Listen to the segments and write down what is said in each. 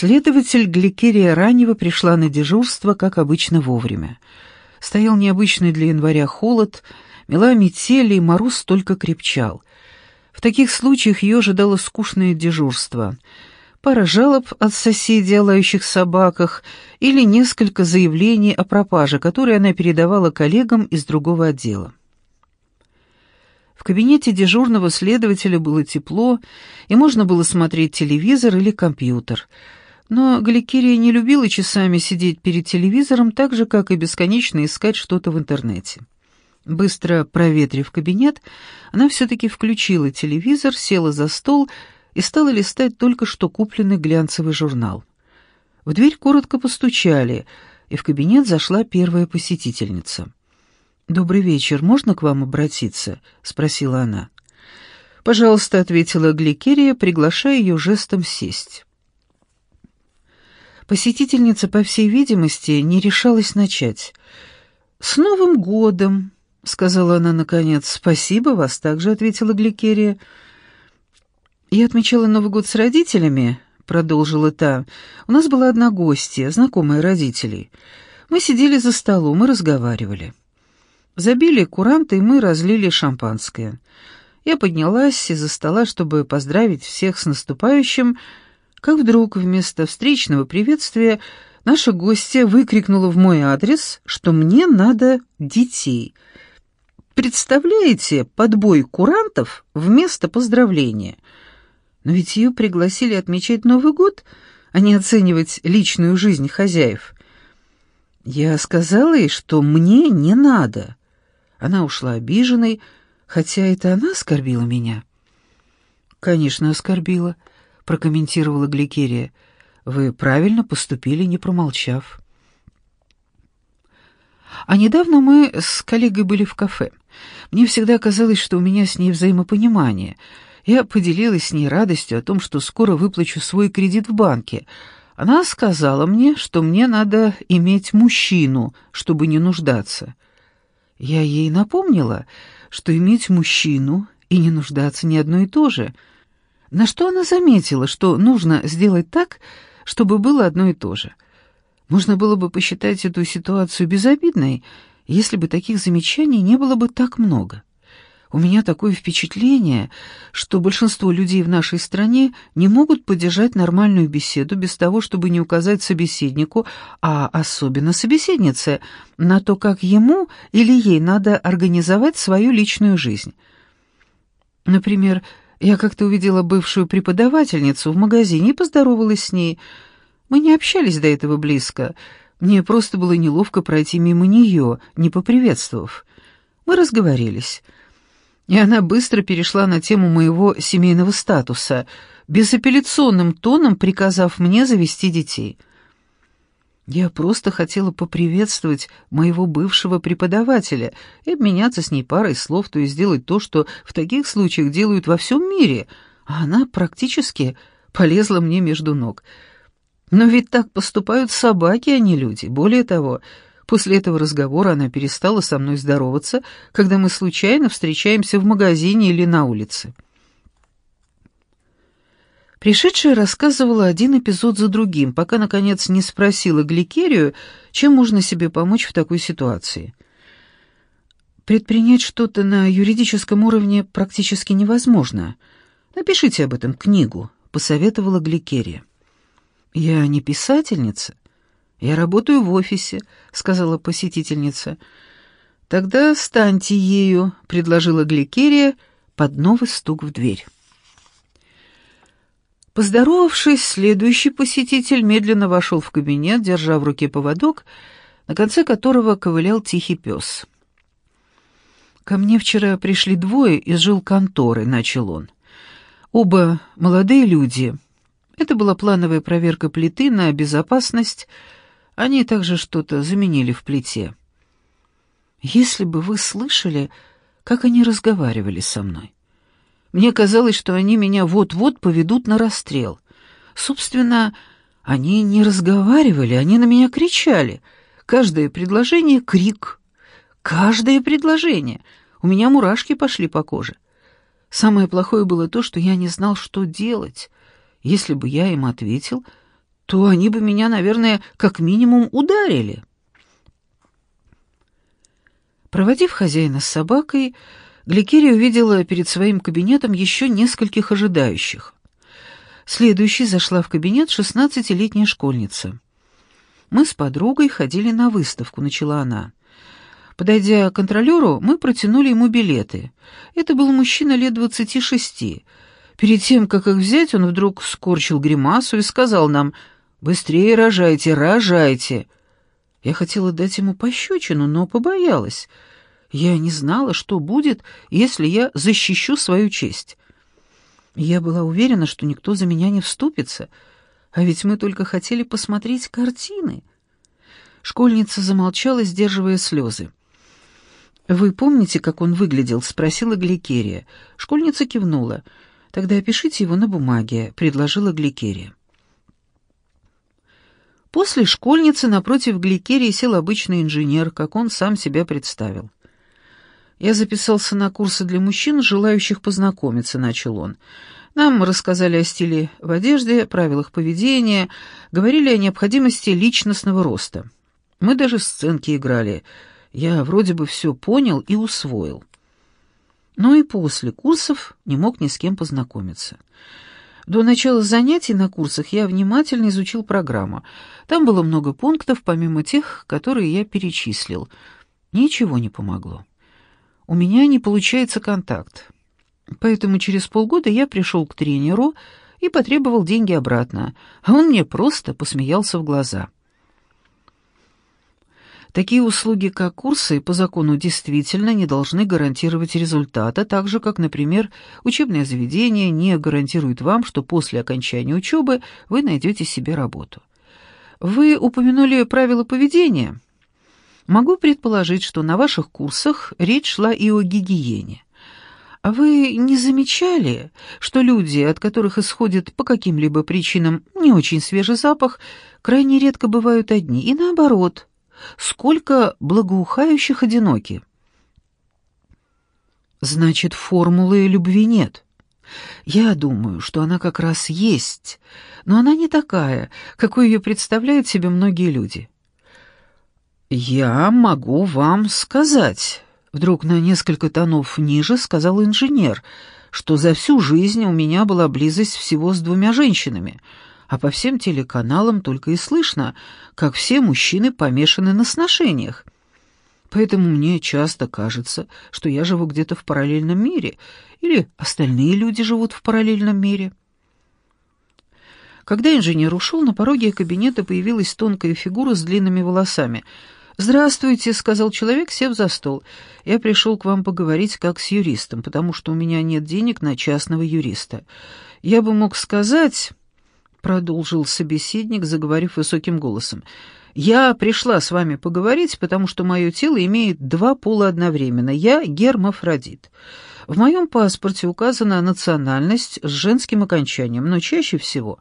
Следователь Гликерия Ранева пришла на дежурство, как обычно, вовремя. Стоял необычный для января холод, мела метели, и мороз только крепчал. В таких случаях ее ожидало скучное дежурство. Пара жалоб от соседей о лающих собаках или несколько заявлений о пропаже, которые она передавала коллегам из другого отдела. В кабинете дежурного следователя было тепло, и можно было смотреть телевизор или компьютер. Но Галикирия не любила часами сидеть перед телевизором, так же, как и бесконечно искать что-то в интернете. Быстро проветрив кабинет, она все-таки включила телевизор, села за стол и стала листать только что купленный глянцевый журнал. В дверь коротко постучали, и в кабинет зашла первая посетительница. «Добрый вечер, можно к вам обратиться?» — спросила она. «Пожалуйста», — ответила Гликерия, приглашая ее жестом сесть. Посетительница, по всей видимости, не решалась начать. «С Новым годом!» — сказала она наконец. «Спасибо, вас также», — ответила Гликерия. «Я отмечала Новый год с родителями», — продолжила та. «У нас была одна гостья, знакомая родителей. Мы сидели за столом и разговаривали». Забили куранты, и мы разлили шампанское. Я поднялась из-за стола, чтобы поздравить всех с наступающим, как вдруг вместо встречного приветствия наша гостья выкрикнула в мой адрес, что мне надо детей. Представляете, подбой курантов вместо поздравления. Но ведь ее пригласили отмечать Новый год, а не оценивать личную жизнь хозяев. Я сказала ей, что мне не надо. Она ушла обиженной, хотя это она оскорбила меня. «Конечно, оскорбила», — прокомментировала Гликерия. «Вы правильно поступили, не промолчав». А недавно мы с коллегой были в кафе. Мне всегда казалось, что у меня с ней взаимопонимание. Я поделилась с ней радостью о том, что скоро выплачу свой кредит в банке. Она сказала мне, что мне надо иметь мужчину, чтобы не нуждаться. Я ей напомнила, что иметь мужчину и не нуждаться не одно и то же. На что она заметила, что нужно сделать так, чтобы было одно и то же. Можно было бы посчитать эту ситуацию безобидной, если бы таких замечаний не было бы так много. У меня такое впечатление, что большинство людей в нашей стране не могут поддержать нормальную беседу без того, чтобы не указать собеседнику, а особенно собеседнице, на то, как ему или ей надо организовать свою личную жизнь. Например, я как-то увидела бывшую преподавательницу в магазине и поздоровалась с ней. Мы не общались до этого близко. Мне просто было неловко пройти мимо нее, не поприветствовав. Мы разговорились и она быстро перешла на тему моего семейного статуса, безапелляционным тоном приказав мне завести детей. Я просто хотела поприветствовать моего бывшего преподавателя и обменяться с ней парой слов, то есть сделать то, что в таких случаях делают во всем мире, а она практически полезла мне между ног. Но ведь так поступают собаки, а не люди. Более того, После этого разговора она перестала со мной здороваться, когда мы случайно встречаемся в магазине или на улице. Пришедшая рассказывала один эпизод за другим, пока, наконец, не спросила Гликерию, чем можно себе помочь в такой ситуации. Предпринять что-то на юридическом уровне практически невозможно. Напишите об этом книгу, посоветовала Гликерия. Я не писательница, «Я работаю в офисе», — сказала посетительница. «Тогда станьте ею», — предложила Гликерия под новый стук в дверь. Поздоровавшись, следующий посетитель медленно вошел в кабинет, держа в руке поводок, на конце которого ковылял тихий пес. «Ко мне вчера пришли двое из жилконторы», — начал он. «Оба молодые люди. Это была плановая проверка плиты на безопасность, — они также что-то заменили в плите. Если бы вы слышали, как они разговаривали со мной. Мне казалось, что они меня вот-вот поведут на расстрел. Собственно, они не разговаривали, они на меня кричали. Каждое предложение — крик. Каждое предложение. У меня мурашки пошли по коже. Самое плохое было то, что я не знал, что делать. Если бы я им ответил, то они бы меня, наверное, как минимум ударили. Проводив хозяина с собакой, Гликерия увидела перед своим кабинетом еще нескольких ожидающих. Следующей зашла в кабинет шестнадцатилетняя школьница. «Мы с подругой ходили на выставку», — начала она. Подойдя к контролеру, мы протянули ему билеты. Это был мужчина лет двадцати шести. Перед тем, как их взять, он вдруг скорчил гримасу и сказал нам «Быстрее рожайте, рожайте!» Я хотела дать ему пощечину, но побоялась. Я не знала, что будет, если я защищу свою честь. Я была уверена, что никто за меня не вступится, а ведь мы только хотели посмотреть картины. Школьница замолчала, сдерживая слезы. «Вы помните, как он выглядел?» — спросила Гликерия. Школьница кивнула. «Тогда опишите его на бумаге», — предложила Гликерия. После школьницы напротив Гликерии сел обычный инженер, как он сам себя представил. «Я записался на курсы для мужчин, желающих познакомиться», — начал он. «Нам рассказали о стиле в одежде, правилах поведения, говорили о необходимости личностного роста. Мы даже сценки играли. Я вроде бы все понял и усвоил. Но и после курсов не мог ни с кем познакомиться». До начала занятий на курсах я внимательно изучил программу. Там было много пунктов, помимо тех, которые я перечислил. Ничего не помогло у меня не получается контакт. Поэтому через полгода я пришел к тренеру и потребовал деньги обратно, а он мне просто посмеялся в глаза. Такие услуги, как курсы, по закону действительно не должны гарантировать результата, так же, как, например, учебное заведение не гарантирует вам, что после окончания учебы вы найдете себе работу. Вы упомянули правила поведения. Могу предположить, что на ваших курсах речь шла и о гигиене. А вы не замечали, что люди, от которых исходит по каким-либо причинам не очень свежий запах, крайне редко бывают одни, и наоборот, сколько благоухающих одиноки? Значит, формулы любви нет. Я думаю, что она как раз есть, но она не такая, какой ее представляют себе многие люди. «Я могу вам сказать», — вдруг на несколько тонов ниже сказал инженер, «что за всю жизнь у меня была близость всего с двумя женщинами, а по всем телеканалам только и слышно, как все мужчины помешаны на сношениях. Поэтому мне часто кажется, что я живу где-то в параллельном мире, или остальные люди живут в параллельном мире». Когда инженер ушел, на пороге кабинета появилась тонкая фигура с длинными волосами — «Здравствуйте», — сказал человек, сев за стол. «Я пришел к вам поговорить как с юристом, потому что у меня нет денег на частного юриста. Я бы мог сказать...» — продолжил собеседник, заговорив высоким голосом. «Я пришла с вами поговорить, потому что мое тело имеет два пола одновременно. Я гермафродит. В моем паспорте указана национальность с женским окончанием, но чаще всего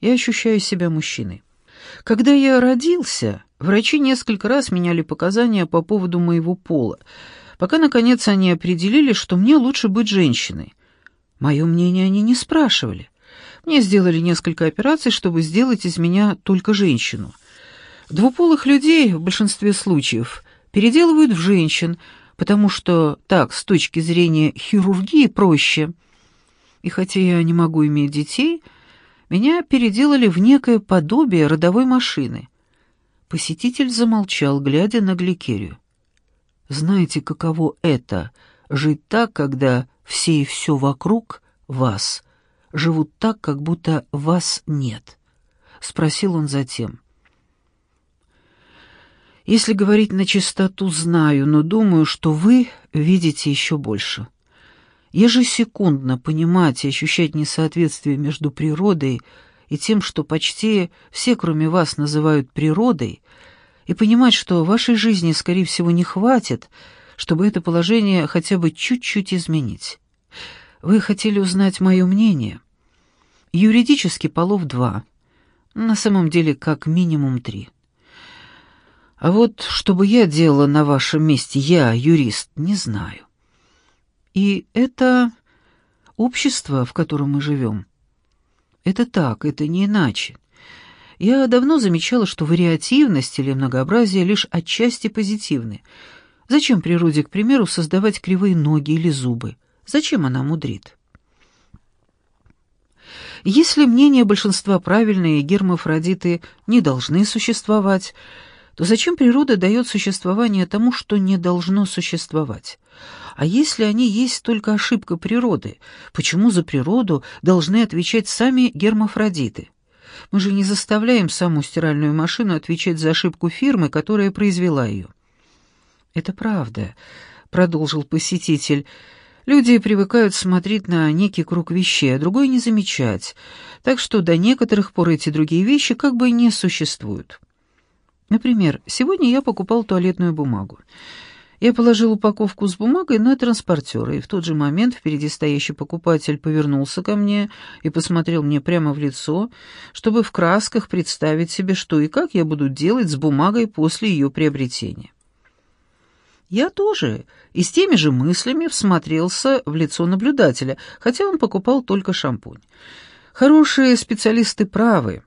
я ощущаю себя мужчиной. Когда я родился, врачи несколько раз меняли показания по поводу моего пола, пока, наконец, они определили, что мне лучше быть женщиной. Мое мнение они не спрашивали. Мне сделали несколько операций, чтобы сделать из меня только женщину. Двуполых людей в большинстве случаев переделывают в женщин, потому что так, с точки зрения хирургии, проще. И хотя я не могу иметь детей, меня переделали в некое подобие родовой машины. Посетитель замолчал, глядя на Гликерию. «Знаете, каково это — жить так, когда все и все вокруг вас живут так, как будто вас нет?» — спросил он затем. «Если говорить на чистоту, знаю, но думаю, что вы видите еще больше» ежесекундно понимать и ощущать несоответствие между природой и тем, что почти все, кроме вас, называют природой, и понимать, что вашей жизни, скорее всего, не хватит, чтобы это положение хотя бы чуть-чуть изменить. Вы хотели узнать мое мнение? Юридически полов два, на самом деле как минимум три. А вот что бы я делала на вашем месте, я, юрист, не знаю. И это общество, в котором мы живем. Это так, это не иначе. Я давно замечала, что вариативность или многообразие лишь отчасти позитивны. Зачем природе, к примеру, создавать кривые ноги или зубы? Зачем она мудрит? Если мнение большинства правильное гермафродиты не должны существовать, то зачем природа дает существование тому, что не должно существовать? А если они есть только ошибка природы, почему за природу должны отвечать сами гермафродиты? Мы же не заставляем саму стиральную машину отвечать за ошибку фирмы, которая произвела ее. «Это правда», — продолжил посетитель. «Люди привыкают смотреть на некий круг вещей, а другой не замечать, так что до некоторых пор эти другие вещи как бы не существуют». Например, сегодня я покупал туалетную бумагу. Я положил упаковку с бумагой на транспортер, и в тот же момент впереди стоящий покупатель повернулся ко мне и посмотрел мне прямо в лицо, чтобы в красках представить себе, что и как я буду делать с бумагой после ее приобретения. Я тоже и с теми же мыслями всмотрелся в лицо наблюдателя, хотя он покупал только шампунь. Хорошие специалисты правы.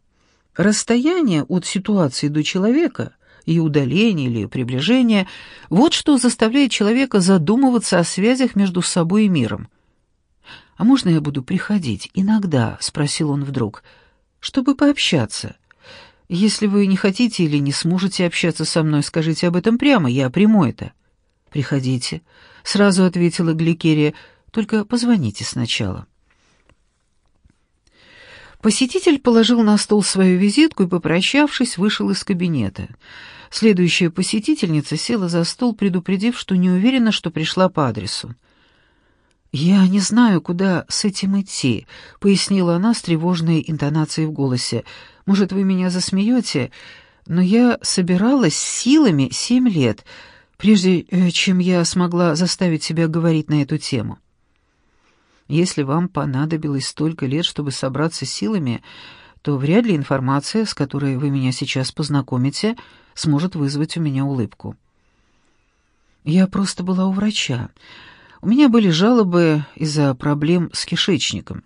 Расстояние от ситуации до человека, и удаление или приближение — вот что заставляет человека задумываться о связях между собой и миром. «А можно я буду приходить иногда?» — спросил он вдруг. «Чтобы пообщаться. Если вы не хотите или не сможете общаться со мной, скажите об этом прямо, я приму это». «Приходите», — сразу ответила Гликерия, — «только позвоните сначала». Посетитель положил на стол свою визитку и, попрощавшись, вышел из кабинета. Следующая посетительница села за стол, предупредив, что не уверена, что пришла по адресу. «Я не знаю, куда с этим идти», — пояснила она с тревожной интонацией в голосе. «Может, вы меня засмеете, но я собиралась силами семь лет, прежде э, чем я смогла заставить себя говорить на эту тему». Если вам понадобилось столько лет, чтобы собраться силами, то вряд ли информация, с которой вы меня сейчас познакомите, сможет вызвать у меня улыбку. Я просто была у врача. У меня были жалобы из-за проблем с кишечником.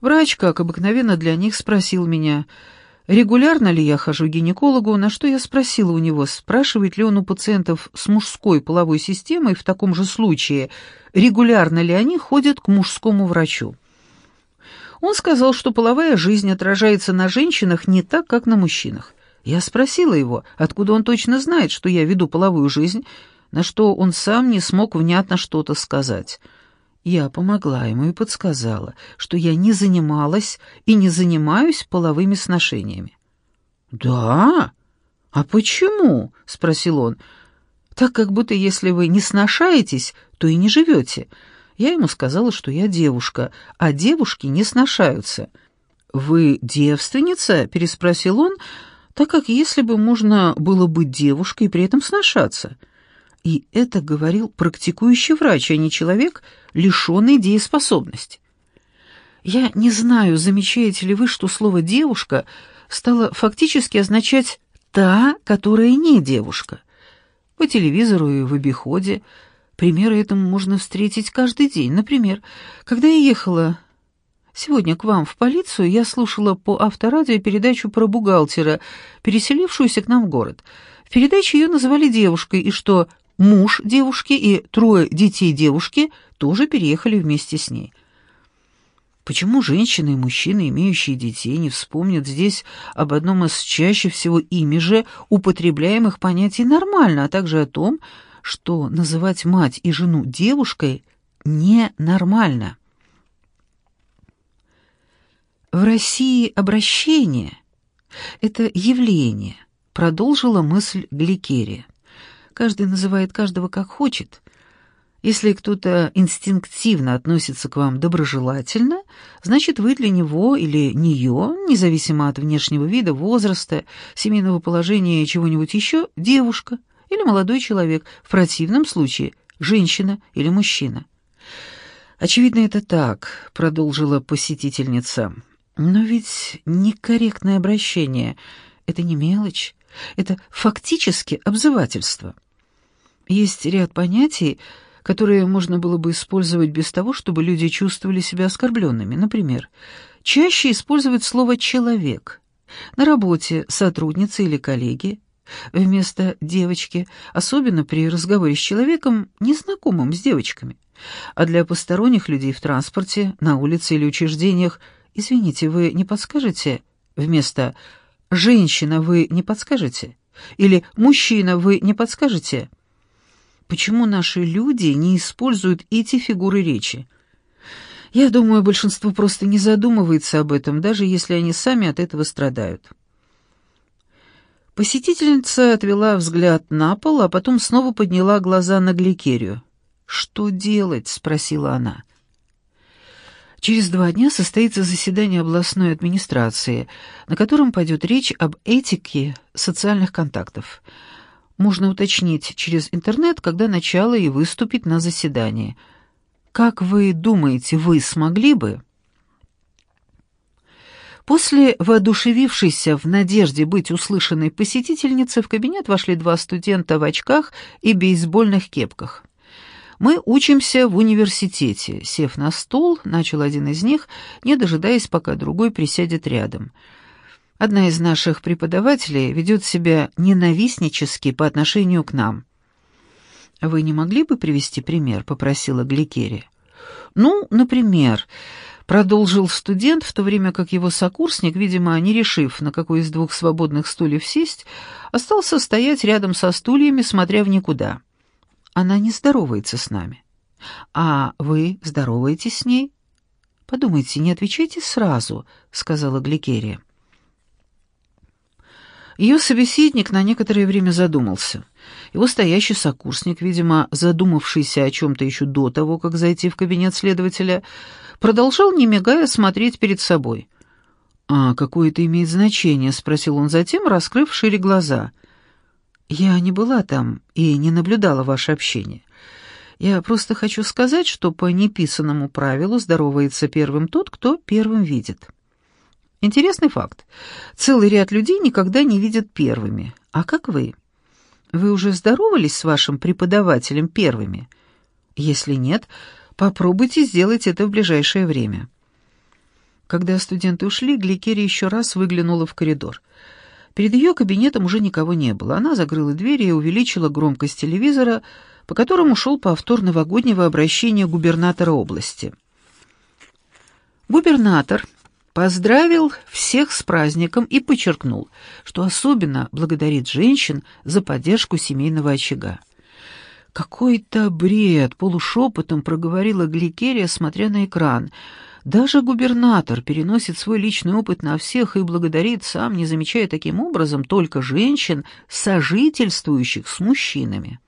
Врач, как обыкновенно для них, спросил меня, регулярно ли я хожу к гинекологу, на что я спросила у него, спрашивает ли он у пациентов с мужской половой системой в таком же случае, регулярно ли они ходят к мужскому врачу. Он сказал, что половая жизнь отражается на женщинах не так, как на мужчинах. Я спросила его, откуда он точно знает, что я веду половую жизнь, на что он сам не смог внятно что-то сказать. Я помогла ему и подсказала, что я не занималась и не занимаюсь половыми сношениями. «Да? А почему?» — спросил он. «Так как будто если вы не сношаетесь, то и не живете». Я ему сказала, что я девушка, а девушки не сношаются. «Вы девственница?» — переспросил он, так как если бы можно было быть девушкой и при этом сношаться. И это говорил практикующий врач, а не человек, лишенный дееспособности. Я не знаю, замечаете ли вы, что слово «девушка» стало фактически означать «та, которая не девушка». По телевизору и в обиходе примеры этому можно встретить каждый день. Например, когда я ехала сегодня к вам в полицию, я слушала по авторадио передачу про бухгалтера, переселившуюся к нам в город. В передаче ее называли девушкой, и что Муж девушки и трое детей девушки тоже переехали вместе с ней. Почему женщины и мужчины, имеющие детей, не вспомнят здесь об одном из чаще всего ими же употребляемых понятий нормально, а также о том, что называть мать и жену девушкой ненормально? В России обращение — это явление, продолжила мысль Гликерия. Каждый называет каждого как хочет. Если кто-то инстинктивно относится к вам доброжелательно, значит, вы для него или нее, независимо от внешнего вида, возраста, семейного положения и чего-нибудь еще, девушка или молодой человек, в противном случае женщина или мужчина. «Очевидно, это так», — продолжила посетительница. «Но ведь некорректное обращение — это не мелочь, это фактически обзывательство». Есть ряд понятий, которые можно было бы использовать без того, чтобы люди чувствовали себя оскорбленными. Например, чаще использовать слово «человек», На работе сотрудницы или коллеги вместо девочки, особенно при разговоре с человеком, незнакомым с девочками. А для посторонних людей в транспорте, на улице или учреждениях, извините, вы не подскажете вместо «женщина» вы не подскажете? Или «мужчина» вы не подскажете? Почему наши люди не используют эти фигуры речи? Я думаю, большинство просто не задумывается об этом, даже если они сами от этого страдают. Посетительница отвела взгляд на пол, а потом снова подняла глаза на Гликерию. «Что делать?» — спросила она. Через два дня состоится заседание областной администрации, на котором пойдет речь об этике социальных контактов. Можно уточнить через интернет, когда начало и выступить на заседании. Как вы думаете, вы смогли бы? После воодушевившейся в надежде быть услышанной посетительницы в кабинет вошли два студента в очках и бейсбольных кепках. «Мы учимся в университете», — сев на стул, начал один из них, не дожидаясь, пока другой присядет рядом. «Одна из наших преподавателей ведет себя ненавистнически по отношению к нам». «Вы не могли бы привести пример?» — попросила Гликерия. «Ну, например...» Продолжил студент, в то время как его сокурсник, видимо, не решив, на какой из двух свободных стульев сесть, остался стоять рядом со стульями, смотря в никуда. Она не здоровается с нами. А вы здороваетесь с ней? Подумайте, не отвечайте сразу, сказала Гликерия. Ее собеседник на некоторое время задумался. Его стоящий сокурсник, видимо, задумавшийся о чем-то еще до того, как зайти в кабинет следователя, продолжал, не мигая, смотреть перед собой. «А какое это имеет значение?» — спросил он затем, раскрыв шире глаза. «Я не была там и не наблюдала ваше общение. Я просто хочу сказать, что по неписанному правилу здоровается первым тот, кто первым видит». Интересный факт. Целый ряд людей никогда не видят первыми. А как вы? Вы уже здоровались с вашим преподавателем первыми? Если нет, Попробуйте сделать это в ближайшее время». Когда студенты ушли, Гликерия еще раз выглянула в коридор. Перед ее кабинетом уже никого не было. Она закрыла дверь и увеличила громкость телевизора, по которому шел повтор новогоднего обращения губернатора области. Губернатор поздравил всех с праздником и подчеркнул, что особенно благодарит женщин за поддержку семейного очага. «Какой-то бред!» — полушепотом проговорила Гликерия, смотря на экран. «Даже губернатор переносит свой личный опыт на всех и благодарит сам, не замечая таким образом только женщин, сожительствующих с мужчинами».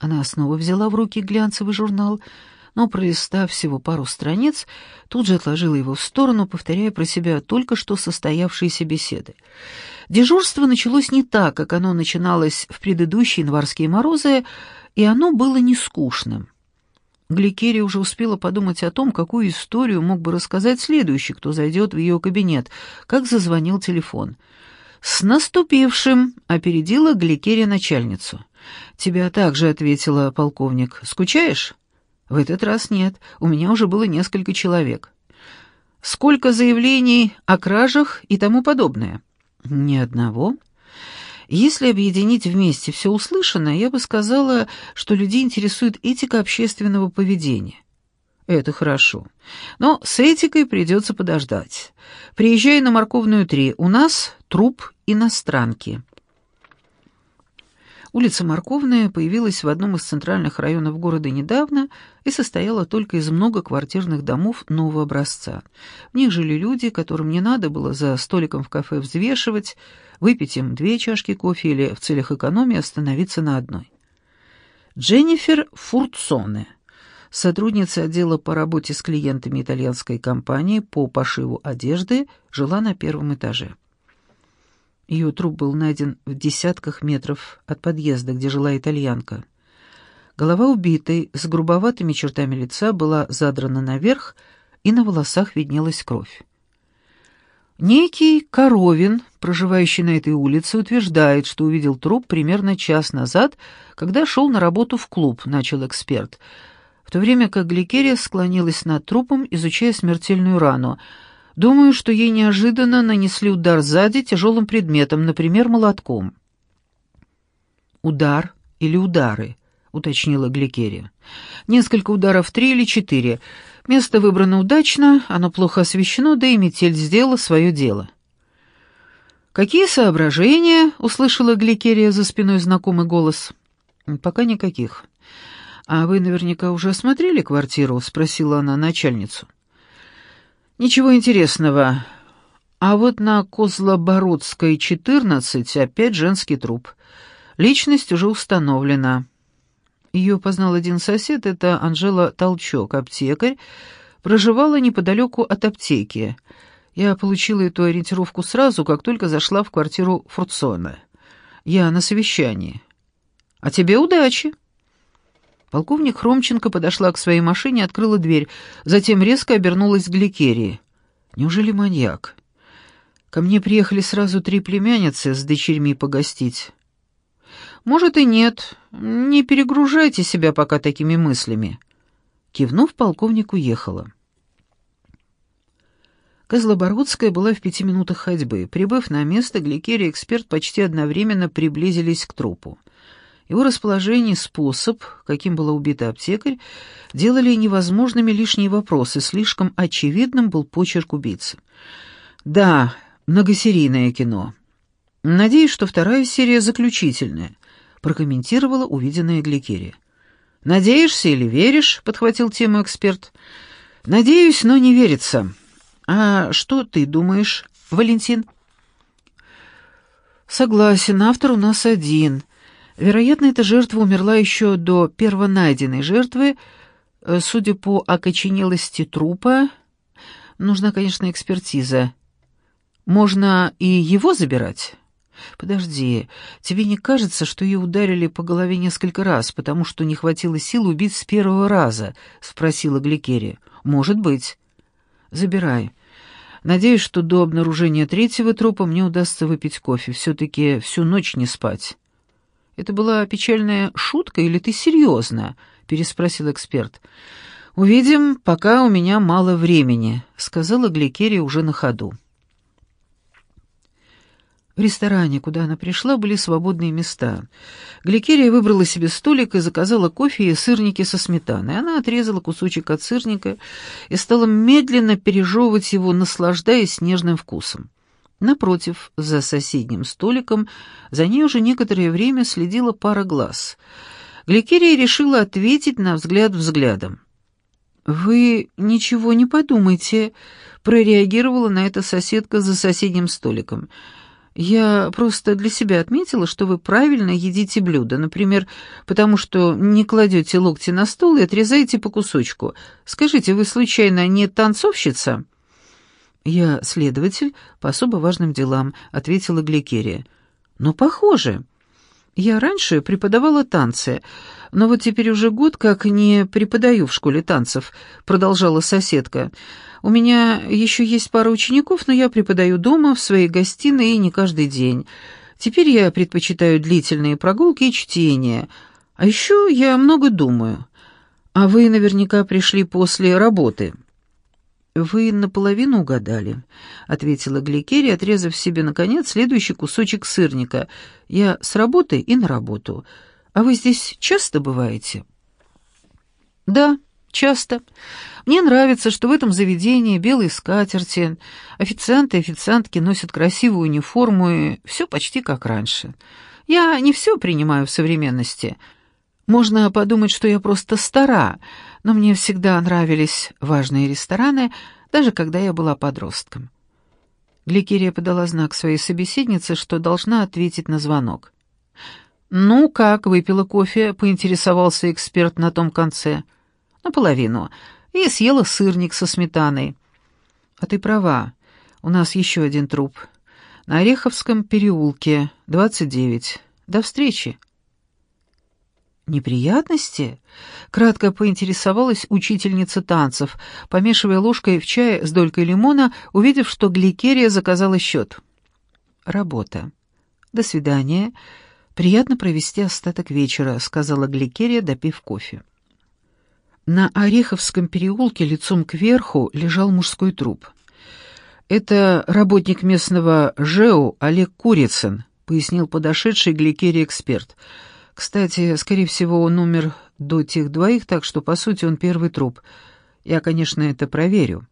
Она снова взяла в руки глянцевый журнал, но, пролистав всего пару страниц, тут же отложила его в сторону, повторяя про себя только что состоявшиеся беседы. Дежурство началось не так, как оно начиналось в предыдущие январские морозы, и оно было не скучным. Гликерия уже успела подумать о том, какую историю мог бы рассказать следующий, кто зайдет в ее кабинет, как зазвонил телефон. «С наступившим!» — опередила Гликерия начальницу. «Тебя также», — ответила полковник. «Скучаешь?» «В этот раз нет. У меня уже было несколько человек». «Сколько заявлений о кражах и тому подобное?» Ни одного. Если объединить вместе все услышанное, я бы сказала, что людей интересует этика общественного поведения. Это хорошо. Но с этикой придется подождать. Приезжай на Морковную 3. У нас труп иностранки. Улица Морковная появилась в одном из центральных районов города недавно и состояла только из многоквартирных домов нового образца. В них жили люди, которым не надо было за столиком в кафе взвешивать, выпить им две чашки кофе или в целях экономии остановиться на одной. Дженнифер Фурцоне, сотрудница отдела по работе с клиентами итальянской компании по пошиву одежды, жила на первом этаже. Ее труп был найден в десятках метров от подъезда, где жила итальянка. Голова убитой с грубоватыми чертами лица была задрана наверх, и на волосах виднелась кровь. Некий Коровин, проживающий на этой улице, утверждает, что увидел труп примерно час назад, когда шел на работу в клуб, начал эксперт, в то время как Гликерия склонилась над трупом, изучая смертельную рану — Думаю, что ей неожиданно нанесли удар сзади тяжелым предметом, например, молотком. «Удар или удары?» — уточнила Гликерия. «Несколько ударов, три или четыре. Место выбрано удачно, оно плохо освещено, да и метель сделала свое дело». «Какие соображения?» — услышала Гликерия за спиной знакомый голос. «Пока никаких». «А вы наверняка уже осмотрели квартиру?» — спросила она начальницу. «Ничего интересного. А вот на Козлобородской, 14, опять женский труп. Личность уже установлена». Ее познал один сосед, это Анжела Толчок, аптекарь, проживала неподалеку от аптеки. Я получила эту ориентировку сразу, как только зашла в квартиру Фурцона. Я на совещании. А тебе удачи. Полковник Хромченко подошла к своей машине, открыла дверь, затем резко обернулась к Гликерии. Неужели маньяк? Ко мне приехали сразу три племянницы с дочерьми погостить. Может и нет. Не перегружайте себя пока такими мыслями. Кивнув, полковник уехала. Козлобородская была в пяти минутах ходьбы. Прибыв на место, Гликерия и эксперт почти одновременно приблизились к трупу. Его расположение способ, каким была убита аптекарь, делали невозможными лишние вопросы, слишком очевидным был почерк убийцы. «Да, многосерийное кино. Надеюсь, что вторая серия заключительная», — прокомментировала увиденная Гликерия. «Надеешься или веришь?» — подхватил тему эксперт. «Надеюсь, но не верится». «А что ты думаешь, Валентин?» «Согласен, автор у нас один. Вероятно, эта жертва умерла еще до первонайденной жертвы. Э, судя по окоченелости трупа, нужна, конечно, экспертиза. Можно и его забирать?» «Подожди, тебе не кажется, что ее ударили по голове несколько раз, потому что не хватило сил убить с первого раза?» — спросила Гликерия. «Может быть». «Забирай. Надеюсь, что до обнаружения третьего трупа мне удастся выпить кофе, все-таки всю ночь не спать». «Это была печальная шутка или ты серьезно?» — переспросил эксперт. «Увидим, пока у меня мало времени», — сказала Гликерия уже на ходу. В ресторане, куда она пришла, были свободные места. Гликерия выбрала себе столик и заказала кофе и сырники со сметаной. Она отрезала кусочек от сырника и стала медленно пережевывать его, наслаждаясь нежным вкусом. Напротив, за соседним столиком, за ней уже некоторое время следила пара глаз. Гликерия решила ответить на взгляд взглядом. «Вы ничего не подумайте», — прореагировала на это соседка за соседним столиком. Я просто для себя отметила, что вы правильно едите блюда, например, потому что не кладете локти на стол и отрезаете по кусочку. Скажите, вы случайно не танцовщица?» «Я следователь по особо важным делам», — ответила Гликерия. «Но похоже. Я раньше преподавала танцы, но вот теперь уже год как не преподаю в школе танцев», — продолжала соседка. У меня еще есть пара учеников, но я преподаю дома, в своей гостиной и не каждый день. Теперь я предпочитаю длительные прогулки и чтение. А еще я много думаю. А вы наверняка пришли после работы». «Вы наполовину угадали», — ответила Гликерия, отрезав себе, наконец, следующий кусочек сырника. «Я с работы и на работу. А вы здесь часто бываете?» «Да, часто. Мне нравится, что в этом заведении белые скатерти, официанты и официантки носят красивую униформу, и все почти как раньше. Я не все принимаю в современности. Можно подумать, что я просто стара, но мне всегда нравились важные рестораны, даже когда я была подростком. Гликерия подала знак своей собеседнице, что должна ответить на звонок. «Ну, как, выпила кофе?» — поинтересовался эксперт на том конце. «Наполовину и съела сырник со сметаной. А ты права, у нас еще один труп. На Ореховском переулке, 29. До встречи. «Неприятности?» — кратко поинтересовалась учительница танцев, помешивая ложкой в чай с долькой лимона, увидев, что Гликерия заказала счет. «Работа. До свидания. Приятно провести остаток вечера», — сказала Гликерия, допив кофе. На Ореховском переулке лицом кверху лежал мужской труп. «Это работник местного ЖЭУ Олег Курицын», — пояснил подошедший гликерий-эксперт. «Кстати, скорее всего, он умер до тех двоих, так что, по сути, он первый труп. Я, конечно, это проверю».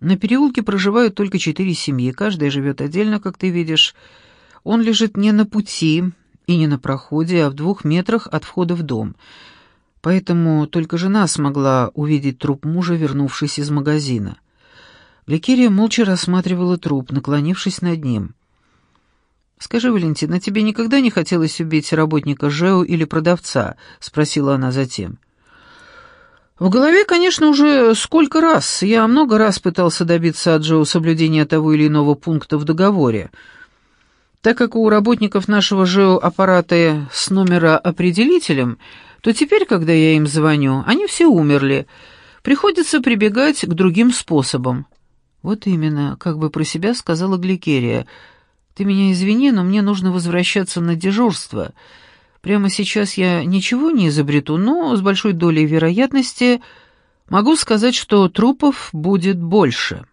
На переулке проживают только четыре семьи, каждая живет отдельно, как ты видишь. Он лежит не на пути и не на проходе, а в двух метрах от входа в дом. Поэтому только жена смогла увидеть труп мужа, вернувшись из магазина. Гликерия молча рассматривала труп, наклонившись над ним. «Скажи, Валентина, тебе никогда не хотелось убить работника ЖЭУ или продавца?» — спросила она затем. В голове, конечно, уже сколько раз. Я много раз пытался добиться от Джоу соблюдения того или иного пункта в договоре. Так как у работников нашего ЖЭО аппараты с номера определителем, то теперь, когда я им звоню, они все умерли. Приходится прибегать к другим способам. «Вот именно», — как бы про себя сказала Гликерия. «Ты меня извини, но мне нужно возвращаться на дежурство. Прямо сейчас я ничего не изобрету, но с большой долей вероятности могу сказать, что трупов будет больше».